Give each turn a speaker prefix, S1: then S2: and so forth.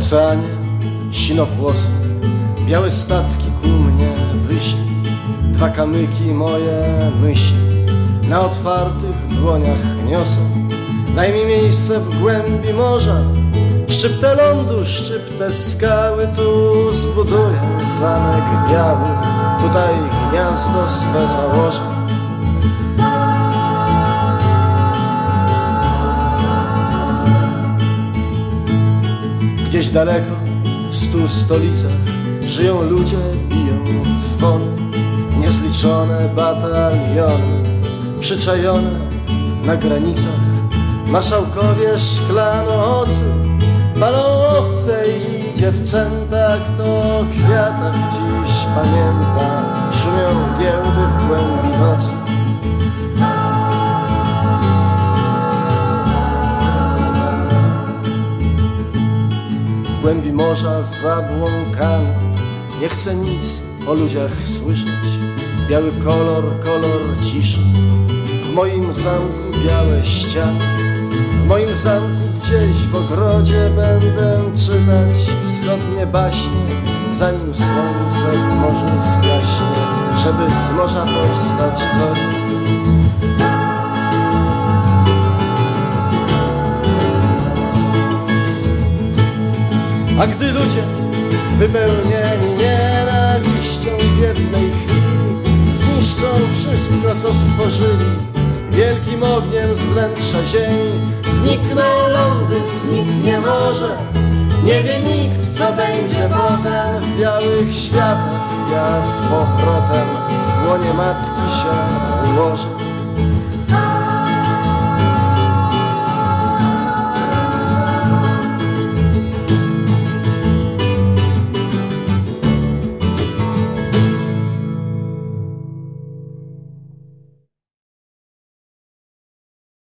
S1: oceanie sinowłosy, białe statki ku mnie wyślij, dwa kamyki moje myśli na otwartych dłoniach niosą. Daj mi miejsce w głębi morza, szczyptę lądu, szczyptę skały, tu zbuduję zamek biały, tutaj gniazdo swe założę. Gdzieś daleko, w stu stolicach Żyją ludzie, biją dzwony Niezliczone bataliony Przyczajone na granicach. Marszałkowie szklanoocy Palą owce i dziewczęta Kto o kwiatach dziś pamięta. Szumią giełdy w głębi nocy w głębi morza zabłąkany. Nie chcę nic o ludziach słyszeć. Biały kolor, kolor ciszy. W moim zamku białe ściany. W moim zamku gdzieś w ogrodzie będę czytać wschodnie baśnie, zanim słońce w morzu zgaśnie, żeby z morza powstać coś. A gdy ludzie wypełnieni nienawiścią w jednej chwili zniszczą wszystko, co stworzyli, wielkim ogniem z wnętrza ziemi znikną lądy, zniknie morze. Nie wie nikt, co będzie potem w białych światach. Ja z powrotem w łonie matki się ułożę.